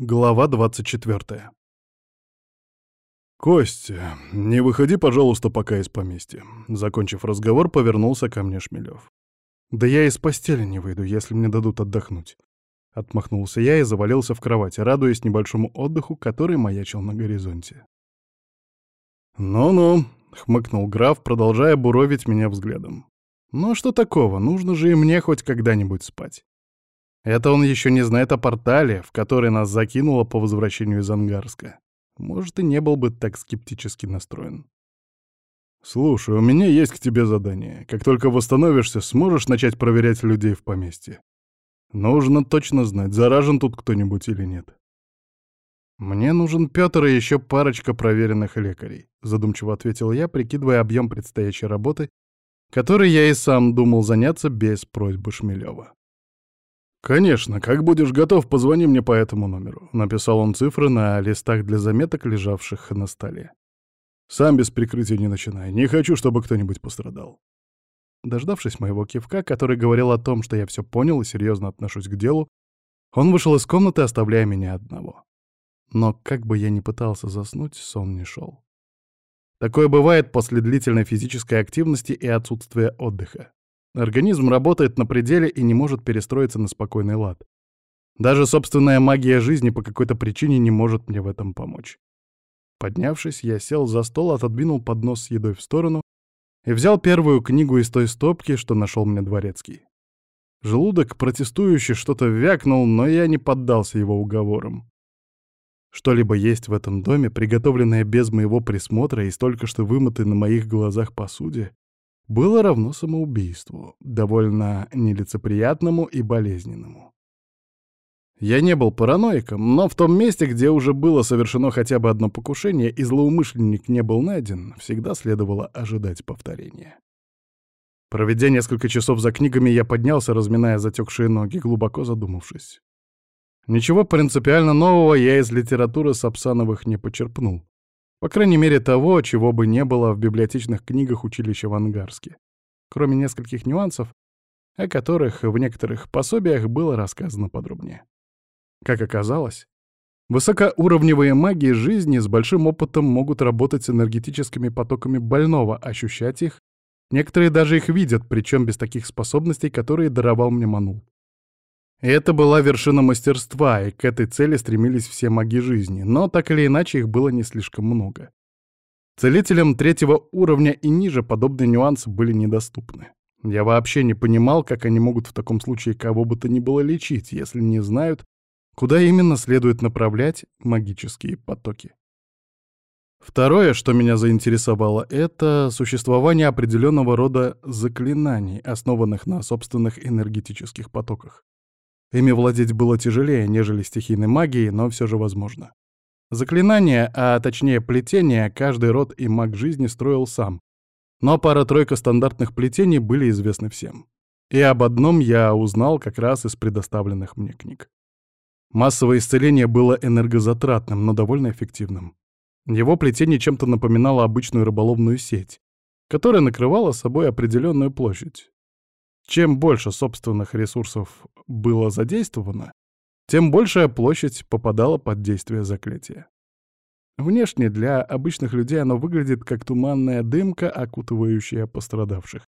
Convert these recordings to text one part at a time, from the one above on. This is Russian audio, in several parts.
Глава 24. «Костя, не выходи, пожалуйста, пока из поместья». Закончив разговор, повернулся ко мне Шмелев. «Да я из постели не выйду, если мне дадут отдохнуть». Отмахнулся я и завалился в кровать, радуясь небольшому отдыху, который маячил на горизонте. «Ну-ну», — хмыкнул граф, продолжая буровить меня взглядом. «Ну что такого, нужно же и мне хоть когда-нибудь спать». Это он еще не знает о портале, в который нас закинуло по возвращению из Ангарска. Может, и не был бы так скептически настроен. «Слушай, у меня есть к тебе задание. Как только восстановишься, сможешь начать проверять людей в поместье. Нужно точно знать, заражен тут кто-нибудь или нет». «Мне нужен Пётр и еще парочка проверенных лекарей», — задумчиво ответил я, прикидывая объем предстоящей работы, которой я и сам думал заняться без просьбы Шмелева. «Конечно, как будешь готов, позвони мне по этому номеру», — написал он цифры на листах для заметок, лежавших на столе. «Сам без прикрытия не начинай. Не хочу, чтобы кто-нибудь пострадал». Дождавшись моего кивка, который говорил о том, что я все понял и серьезно отношусь к делу, он вышел из комнаты, оставляя меня одного. Но как бы я ни пытался заснуть, сон не шел. Такое бывает после длительной физической активности и отсутствия отдыха. Организм работает на пределе и не может перестроиться на спокойный лад. Даже собственная магия жизни по какой-то причине не может мне в этом помочь. Поднявшись, я сел за стол, отодвинул поднос с едой в сторону и взял первую книгу из той стопки, что нашел мне дворецкий. Желудок протестующий что-то вякнул, но я не поддался его уговорам. Что-либо есть в этом доме, приготовленное без моего присмотра и столько что вымытой на моих глазах посуде, было равно самоубийству, довольно нелицеприятному и болезненному. Я не был параноиком, но в том месте, где уже было совершено хотя бы одно покушение и злоумышленник не был найден, всегда следовало ожидать повторения. Проведя несколько часов за книгами, я поднялся, разминая затекшие ноги, глубоко задумавшись. Ничего принципиально нового я из литературы Сапсановых не почерпнул. По крайней мере, того, чего бы не было в библиотечных книгах училища в Ангарске. Кроме нескольких нюансов, о которых в некоторых пособиях было рассказано подробнее. Как оказалось, высокоуровневые маги жизни с большим опытом могут работать с энергетическими потоками больного, ощущать их. Некоторые даже их видят, причем без таких способностей, которые даровал мне Манул. Это была вершина мастерства, и к этой цели стремились все маги жизни, но так или иначе их было не слишком много. Целителям третьего уровня и ниже подобные нюансы были недоступны. Я вообще не понимал, как они могут в таком случае кого бы то ни было лечить, если не знают, куда именно следует направлять магические потоки. Второе, что меня заинтересовало, это существование определенного рода заклинаний, основанных на собственных энергетических потоках. Ими владеть было тяжелее, нежели стихийной магией, но все же возможно. Заклинания, а точнее плетения, каждый род и маг жизни строил сам. Но пара-тройка стандартных плетений были известны всем. И об одном я узнал как раз из предоставленных мне книг. Массовое исцеление было энергозатратным, но довольно эффективным. Его плетение чем-то напоминало обычную рыболовную сеть, которая накрывала собой определенную площадь. Чем больше собственных ресурсов было задействовано, тем большая площадь попадала под действие заклятия. Внешне для обычных людей оно выглядит как туманная дымка, окутывающая пострадавших.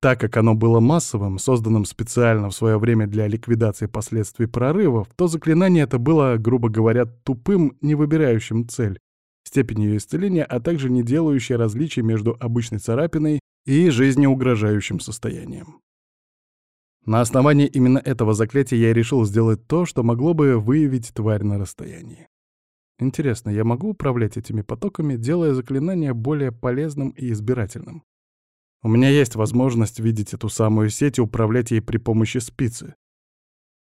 Так как оно было массовым, созданным специально в свое время для ликвидации последствий прорывов, то заклинание это было, грубо говоря, тупым, не выбирающим цель, степень ее исцеления, а также не делающее различия между обычной царапиной и жизнеугрожающим состоянием. На основании именно этого заклятия я решил сделать то, что могло бы выявить тварь на расстоянии. Интересно, я могу управлять этими потоками, делая заклинание более полезным и избирательным? У меня есть возможность видеть эту самую сеть и управлять ей при помощи спицы.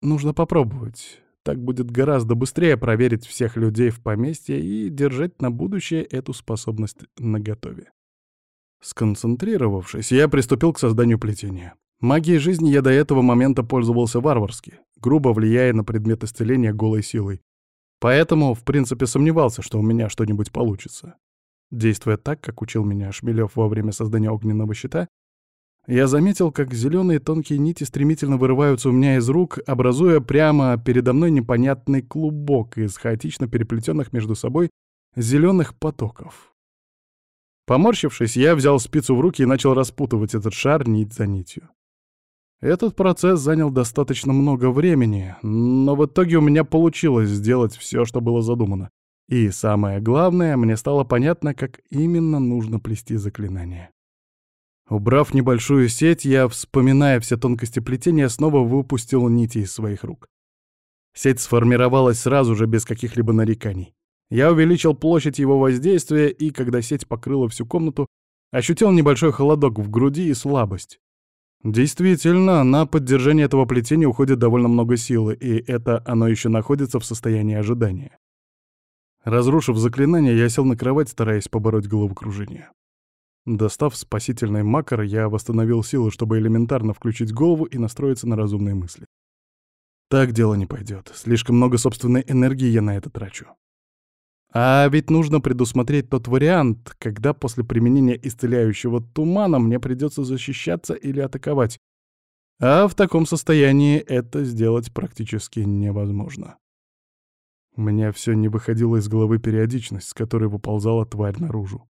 Нужно попробовать. Так будет гораздо быстрее проверить всех людей в поместье и держать на будущее эту способность наготове. Сконцентрировавшись, я приступил к созданию плетения. Магией жизни я до этого момента пользовался варварски, грубо влияя на предмет исцеления голой силой. Поэтому, в принципе, сомневался, что у меня что-нибудь получится. Действуя так, как учил меня Шмелев во время создания огненного щита, я заметил, как зеленые тонкие нити стремительно вырываются у меня из рук, образуя прямо передо мной непонятный клубок из хаотично переплетенных между собой зеленых потоков. Поморщившись, я взял спицу в руки и начал распутывать этот шар нить за нитью. Этот процесс занял достаточно много времени, но в итоге у меня получилось сделать все, что было задумано. И самое главное, мне стало понятно, как именно нужно плести заклинание. Убрав небольшую сеть, я, вспоминая все тонкости плетения, снова выпустил нити из своих рук. Сеть сформировалась сразу же, без каких-либо нареканий. Я увеличил площадь его воздействия, и, когда сеть покрыла всю комнату, ощутил небольшой холодок в груди и слабость. Действительно, на поддержание этого плетения уходит довольно много силы, и это оно еще находится в состоянии ожидания. Разрушив заклинание, я сел на кровать, стараясь побороть головокружение. Достав спасительный макар, я восстановил силы, чтобы элементарно включить голову и настроиться на разумные мысли. Так дело не пойдет. Слишком много собственной энергии я на это трачу. А ведь нужно предусмотреть тот вариант, когда после применения исцеляющего тумана мне придется защищаться или атаковать. А в таком состоянии это сделать практически невозможно. У меня все не выходило из головы периодичность, с которой выползала тварь наружу.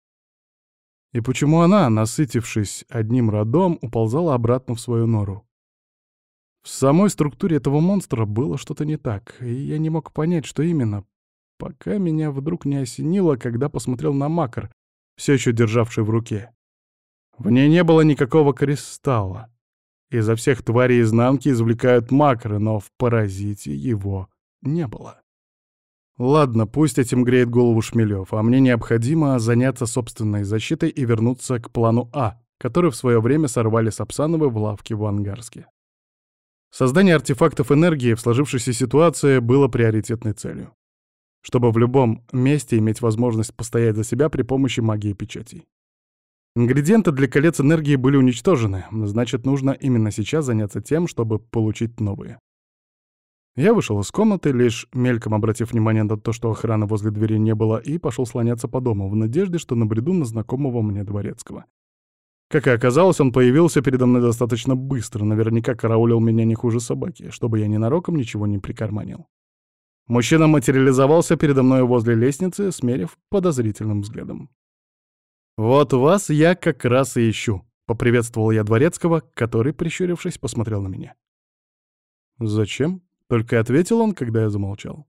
И почему она, насытившись одним родом, уползала обратно в свою нору? В самой структуре этого монстра было что-то не так, и я не мог понять, что именно, пока меня вдруг не осенило, когда посмотрел на макар, все еще державший в руке. В ней не было никакого кристалла. Изо всех тварей изнанки извлекают макры, но в паразите его не было. Ладно, пусть этим греет голову Шмелев, а мне необходимо заняться собственной защитой и вернуться к плану А, который в свое время сорвали Сапсановы в лавке в Ангарске. Создание артефактов энергии в сложившейся ситуации было приоритетной целью. Чтобы в любом месте иметь возможность постоять за себя при помощи магии печатей. Ингредиенты для колец энергии были уничтожены, значит, нужно именно сейчас заняться тем, чтобы получить новые. Я вышел из комнаты, лишь мельком обратив внимание на то, что охраны возле двери не было, и пошел слоняться по дому, в надежде, что набреду на знакомого мне дворецкого. Как и оказалось, он появился передо мной достаточно быстро, наверняка караулил меня не хуже собаки, чтобы я ненароком ничего не прикарманил. Мужчина материализовался передо мной возле лестницы, смерив подозрительным взглядом. «Вот вас я как раз и ищу», — поприветствовал я дворецкого, который, прищурившись, посмотрел на меня. «Зачем?» Только ответил он, когда я замолчал.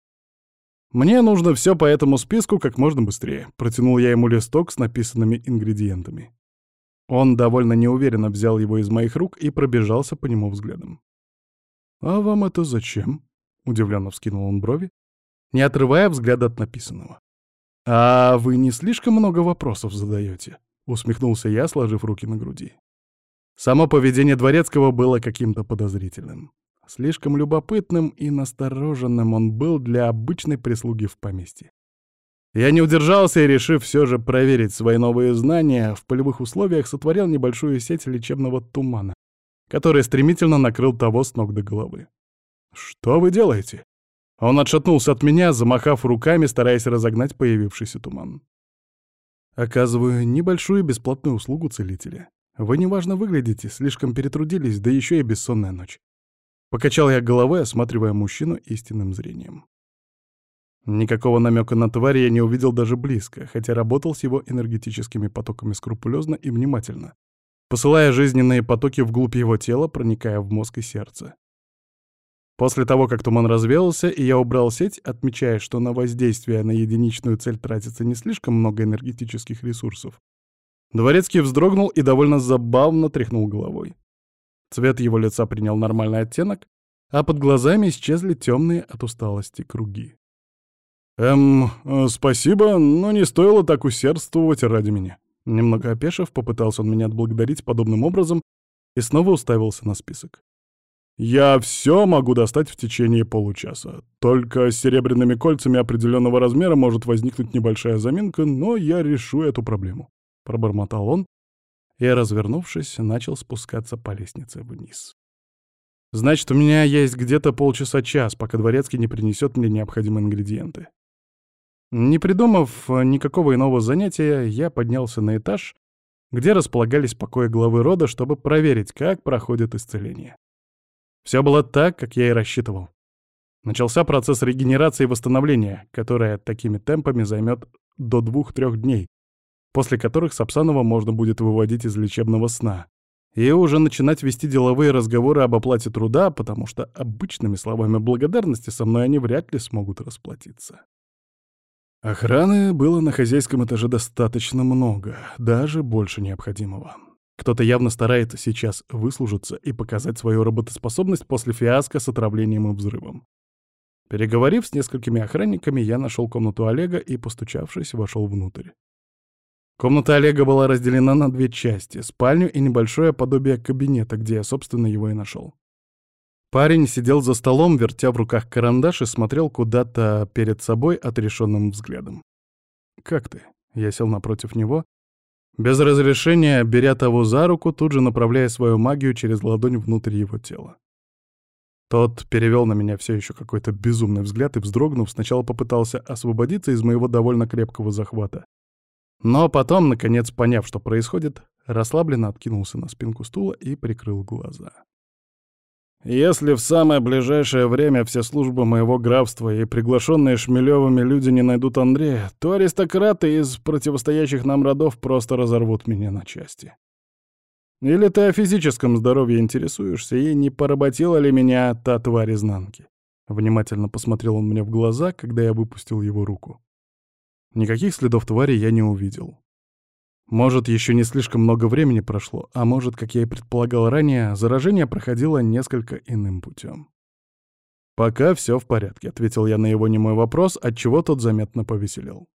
«Мне нужно все по этому списку как можно быстрее», — протянул я ему листок с написанными ингредиентами. Он довольно неуверенно взял его из моих рук и пробежался по нему взглядом. «А вам это зачем?» — удивленно вскинул он брови, не отрывая взгляда от написанного. «А вы не слишком много вопросов задаете?» — усмехнулся я, сложив руки на груди. Само поведение Дворецкого было каким-то подозрительным. Слишком любопытным и настороженным он был для обычной прислуги в поместье. Я не удержался и, решив все же проверить свои новые знания, в полевых условиях сотворил небольшую сеть лечебного тумана, который стремительно накрыл того с ног до головы. «Что вы делаете?» Он отшатнулся от меня, замахав руками, стараясь разогнать появившийся туман. Оказываю небольшую бесплатную услугу целителя. Вы неважно выглядите, слишком перетрудились, да еще и бессонная ночь. Покачал я головой, осматривая мужчину истинным зрением. Никакого намека на тварь я не увидел даже близко, хотя работал с его энергетическими потоками скрупулезно и внимательно, посылая жизненные потоки вглубь его тела, проникая в мозг и сердце. После того, как туман развеялся, и я убрал сеть, отмечая, что на воздействие на единичную цель тратится не слишком много энергетических ресурсов, Дворецкий вздрогнул и довольно забавно тряхнул головой. Цвет его лица принял нормальный оттенок, а под глазами исчезли темные от усталости круги. «Эм, э, спасибо, но не стоило так усердствовать ради меня». Немного опешив, попытался он меня отблагодарить подобным образом и снова уставился на список. «Я все могу достать в течение получаса. Только с серебряными кольцами определенного размера может возникнуть небольшая заминка, но я решу эту проблему», — пробормотал он, и, развернувшись, начал спускаться по лестнице вниз. «Значит, у меня есть где-то полчаса-час, пока дворецкий не принесет мне необходимые ингредиенты». Не придумав никакого иного занятия, я поднялся на этаж где располагались покои главы рода, чтобы проверить, как проходит исцеление. Все было так, как я и рассчитывал. Начался процесс регенерации и восстановления, которая такими темпами займет до двух-трех дней, после которых Сапсанова можно будет выводить из лечебного сна, и уже начинать вести деловые разговоры об оплате труда, потому что обычными словами благодарности со мной они вряд ли смогут расплатиться. Охраны было на хозяйском этаже достаточно много, даже больше необходимого. Кто-то явно старается сейчас выслужиться и показать свою работоспособность после фиаско с отравлением и взрывом. Переговорив с несколькими охранниками, я нашел комнату Олега и, постучавшись, вошел внутрь. Комната Олега была разделена на две части — спальню и небольшое подобие кабинета, где я, собственно, его и нашел. Парень сидел за столом, вертя в руках карандаш и смотрел куда-то перед собой отрешенным взглядом. «Как ты?» Я сел напротив него, без разрешения, беря того за руку, тут же направляя свою магию через ладонь внутрь его тела. Тот перевел на меня все еще какой-то безумный взгляд и, вздрогнув, сначала попытался освободиться из моего довольно крепкого захвата, но потом, наконец поняв, что происходит, расслабленно откинулся на спинку стула и прикрыл глаза. «Если в самое ближайшее время все службы моего графства и приглашенные Шмелевыми люди не найдут Андрея, то аристократы из противостоящих нам родов просто разорвут меня на части. Или ты о физическом здоровье интересуешься, и не поработила ли меня та тварь изнанки?» Внимательно посмотрел он мне в глаза, когда я выпустил его руку. Никаких следов твари я не увидел. Может, еще не слишком много времени прошло, а может, как я и предполагал ранее, заражение проходило несколько иным путем. «Пока все в порядке», — ответил я на его немой вопрос, отчего тот заметно повеселел.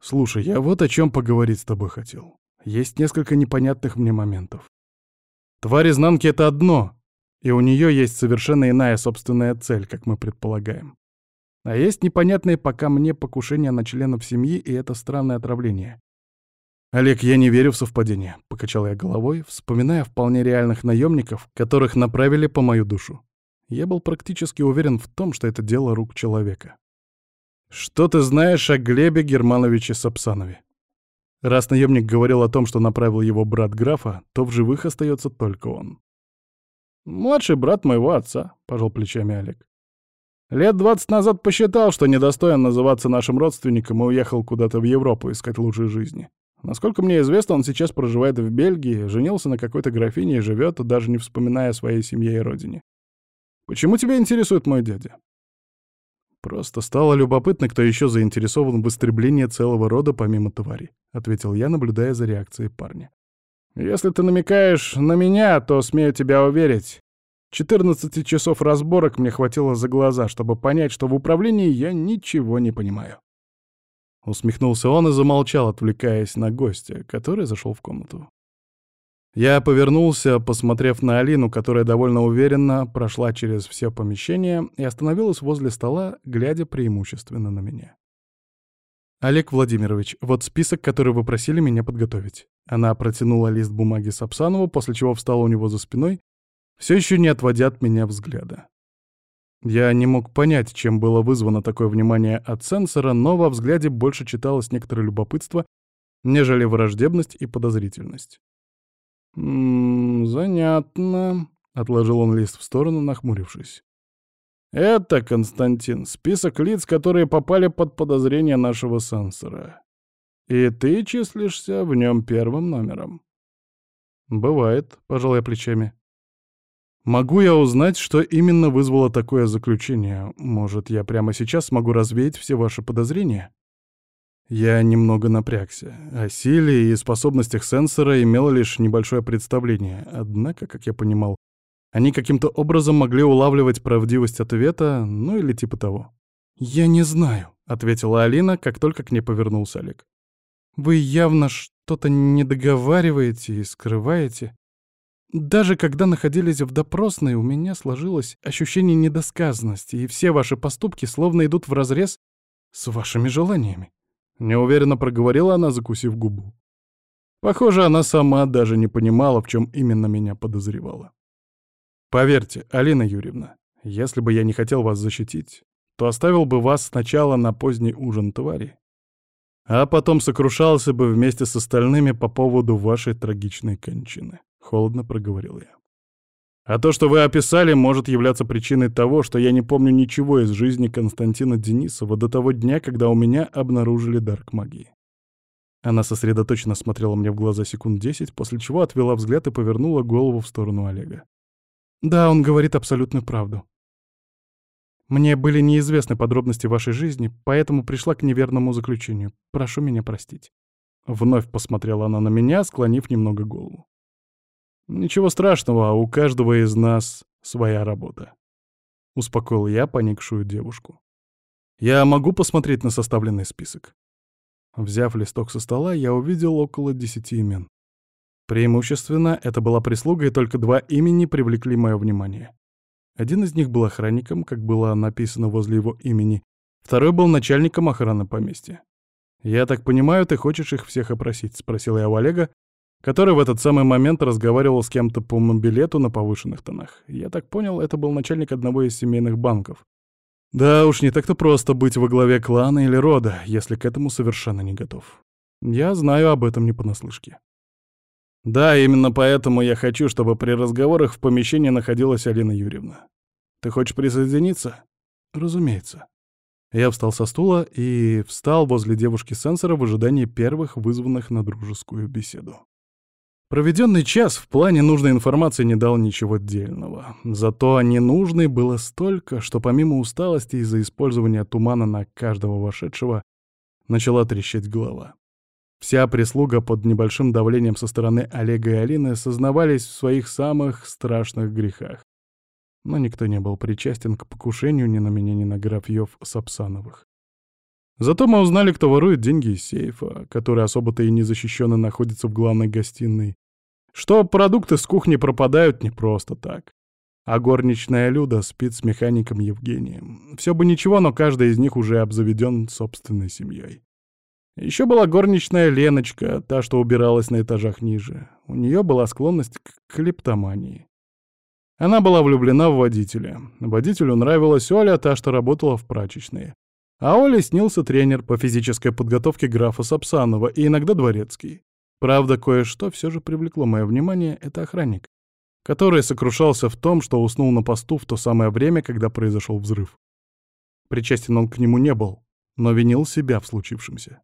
«Слушай, я вот о чем поговорить с тобой хотел. Есть несколько непонятных мне моментов. Тварь изнанки — это одно, и у нее есть совершенно иная собственная цель, как мы предполагаем. А есть непонятные пока мне покушения на членов семьи и это странное отравление. «Олег, я не верю в совпадение», — покачал я головой, вспоминая вполне реальных наемников, которых направили по мою душу. Я был практически уверен в том, что это дело рук человека. «Что ты знаешь о Глебе Германовиче Сапсанове?» Раз наемник говорил о том, что направил его брат графа, то в живых остается только он. «Младший брат моего отца», — пожал плечами Олег. Лет двадцать назад посчитал, что недостоин называться нашим родственником и уехал куда-то в Европу искать лучшей жизни. Насколько мне известно, он сейчас проживает в Бельгии, женился на какой-то графине и живет, даже не вспоминая о своей семье и родине. Почему тебя интересует мой дядя? Просто стало любопытно, кто еще заинтересован в истреблении целого рода помимо твари, ответил я, наблюдая за реакцией парня. Если ты намекаешь на меня, то смею тебя уверить, 14 часов разборок мне хватило за глаза, чтобы понять, что в управлении я ничего не понимаю. Усмехнулся он и замолчал, отвлекаясь на гостя, который зашел в комнату. Я повернулся, посмотрев на Алину, которая довольно уверенно прошла через все помещение и остановилась возле стола, глядя преимущественно на меня. «Олег Владимирович, вот список, который вы просили меня подготовить». Она протянула лист бумаги Сапсанову, после чего встала у него за спиной все еще не отводя от меня взгляда. Я не мог понять, чем было вызвано такое внимание от сенсора, но во взгляде больше читалось некоторое любопытство, нежели враждебность и подозрительность. «М -м, занятно», — отложил он лист в сторону, нахмурившись. «Это, Константин, список лиц, которые попали под подозрение нашего сенсора. И ты числишься в нем первым номером». «Бывает», — пожал я плечами. Могу я узнать, что именно вызвало такое заключение? Может, я прямо сейчас смогу развеять все ваши подозрения? Я немного напрягся. О силе и способностях сенсора имел лишь небольшое представление. Однако, как я понимал, они каким-то образом могли улавливать правдивость ответа, ну или типа того. «Я не знаю», — ответила Алина, как только к ней повернулся Олег. «Вы явно что-то не договариваете и скрываете. Даже когда находились в допросной, у меня сложилось ощущение недосказанности, и все ваши поступки словно идут вразрез с вашими желаниями. Неуверенно проговорила она, закусив губу. Похоже, она сама даже не понимала, в чем именно меня подозревала. Поверьте, Алина Юрьевна, если бы я не хотел вас защитить, то оставил бы вас сначала на поздний ужин твари, А потом сокрушался бы вместе с остальными по поводу вашей трагичной кончины. Холодно проговорил я. А то, что вы описали, может являться причиной того, что я не помню ничего из жизни Константина Денисова до того дня, когда у меня обнаружили дар к магии. Она сосредоточенно смотрела мне в глаза секунд десять, после чего отвела взгляд и повернула голову в сторону Олега. «Да, он говорит абсолютную правду. Мне были неизвестны подробности вашей жизни, поэтому пришла к неверному заключению. Прошу меня простить». Вновь посмотрела она на меня, склонив немного голову. «Ничего страшного, у каждого из нас своя работа», — успокоил я поникшую девушку. «Я могу посмотреть на составленный список?» Взяв листок со стола, я увидел около десяти имен. Преимущественно это была прислуга, и только два имени привлекли мое внимание. Один из них был охранником, как было написано возле его имени, второй был начальником охраны поместья. «Я так понимаю, ты хочешь их всех опросить?» — спросил я у Олега, который в этот самый момент разговаривал с кем-то по мобилету на повышенных тонах. Я так понял, это был начальник одного из семейных банков. Да уж, не так-то просто быть во главе клана или рода, если к этому совершенно не готов. Я знаю об этом не понаслышке. Да, именно поэтому я хочу, чтобы при разговорах в помещении находилась Алина Юрьевна. Ты хочешь присоединиться? Разумеется. Я встал со стула и встал возле девушки сенсора в ожидании первых вызванных на дружескую беседу. Проведенный час в плане нужной информации не дал ничего отдельного. Зато ненужной было столько, что помимо усталости из-за использования тумана на каждого вошедшего, начала трещать голова. Вся прислуга под небольшим давлением со стороны Олега и Алины сознавались в своих самых страшных грехах. Но никто не был причастен к покушению ни на меня, ни на графьев Сапсановых. Зато мы узнали, кто ворует деньги из сейфа, который особо-то и не защищенно находится в главной гостиной, что продукты с кухни пропадают не просто так. А горничная Люда спит с механиком Евгением. Все бы ничего, но каждый из них уже обзаведен собственной семьей. Еще была горничная Леночка, та, что убиралась на этажах ниже. У нее была склонность к клептомании. Она была влюблена в водителя. Водителю нравилась Оля, та, что работала в прачечной. А Оле снился тренер по физической подготовке графа Сапсанова и иногда дворецкий. Правда, кое-что все же привлекло мое внимание — это охранник, который сокрушался в том, что уснул на посту в то самое время, когда произошел взрыв. Причастен он к нему не был, но винил себя в случившемся.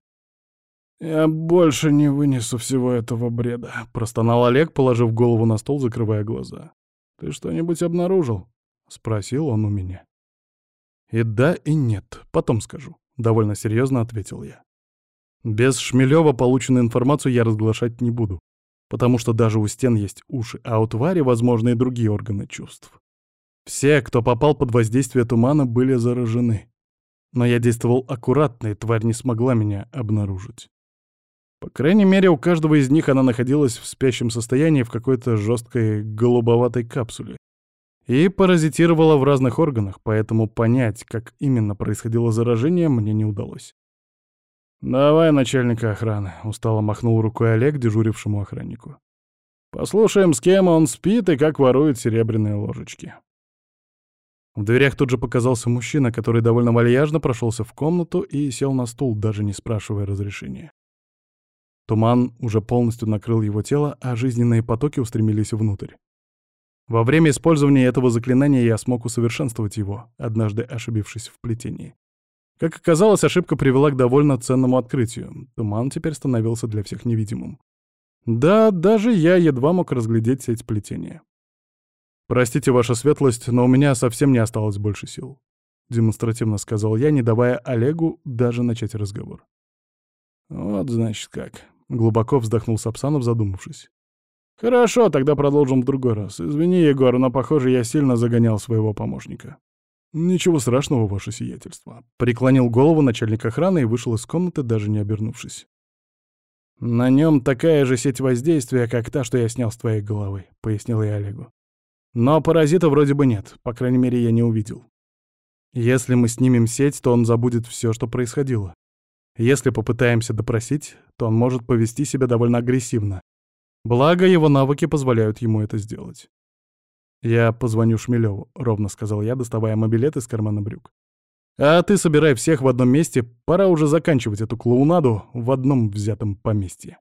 «Я больше не вынесу всего этого бреда», — простонал Олег, положив голову на стол, закрывая глаза. «Ты что-нибудь обнаружил?» — спросил он у меня. «И да, и нет, потом скажу», — довольно серьезно ответил я. Без Шмелева полученную информацию я разглашать не буду, потому что даже у стен есть уши, а у твари, возможно, и другие органы чувств. Все, кто попал под воздействие тумана, были заражены. Но я действовал аккуратно, и тварь не смогла меня обнаружить. По крайней мере, у каждого из них она находилась в спящем состоянии в какой-то жесткой голубоватой капсуле и паразитировала в разных органах, поэтому понять, как именно происходило заражение, мне не удалось. «Давай начальника охраны», — устало махнул рукой Олег, дежурившему охраннику. «Послушаем, с кем он спит и как ворует серебряные ложечки». В дверях тут же показался мужчина, который довольно вальяжно прошелся в комнату и сел на стул, даже не спрашивая разрешения. Туман уже полностью накрыл его тело, а жизненные потоки устремились внутрь. Во время использования этого заклинания я смог усовершенствовать его, однажды ошибившись в плетении. Как оказалось, ошибка привела к довольно ценному открытию. Туман теперь становился для всех невидимым. Да, даже я едва мог разглядеть сеть плетения. «Простите, ваша светлость, но у меня совсем не осталось больше сил», — демонстративно сказал я, не давая Олегу даже начать разговор. «Вот, значит, как», — глубоко вздохнул Сапсанов, задумавшись. «Хорошо, тогда продолжим в другой раз. Извини, Егор, но, похоже, я сильно загонял своего помощника». «Ничего страшного, ваше сиятельство», — преклонил голову начальник охраны и вышел из комнаты, даже не обернувшись. «На нем такая же сеть воздействия, как та, что я снял с твоей головы», — пояснил я Олегу. «Но паразита вроде бы нет, по крайней мере, я не увидел. Если мы снимем сеть, то он забудет все, что происходило. Если попытаемся допросить, то он может повести себя довольно агрессивно. Благо, его навыки позволяют ему это сделать. «Я позвоню Шмелеву», — ровно сказал я, доставая мобилет из кармана брюк. А ты собирай всех в одном месте, пора уже заканчивать эту клоунаду в одном взятом поместье.